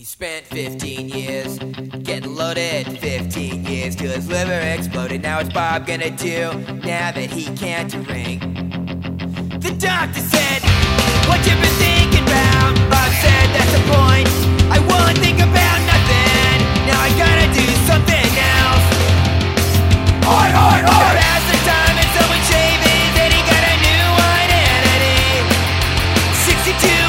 He spent 15 years getting loaded. 15 years till his liver exploded. Now what's Bob gonna do now that he can't drink? The doctor said, What you been thinking about? Bob said, That's the point. I won't think about nothing. Now I gotta do something else. Oi, oi, oi! Pass the time and someone shaving. Then he got a new identity. 62.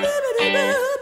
you.